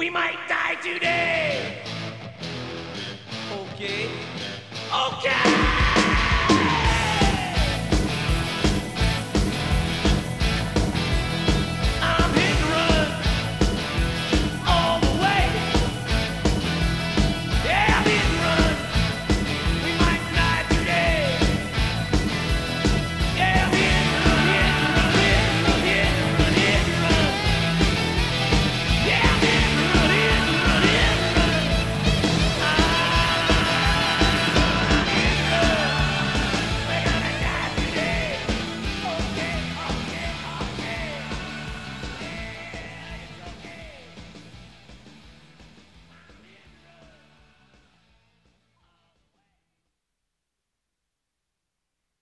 We might die today. Okay. Okay.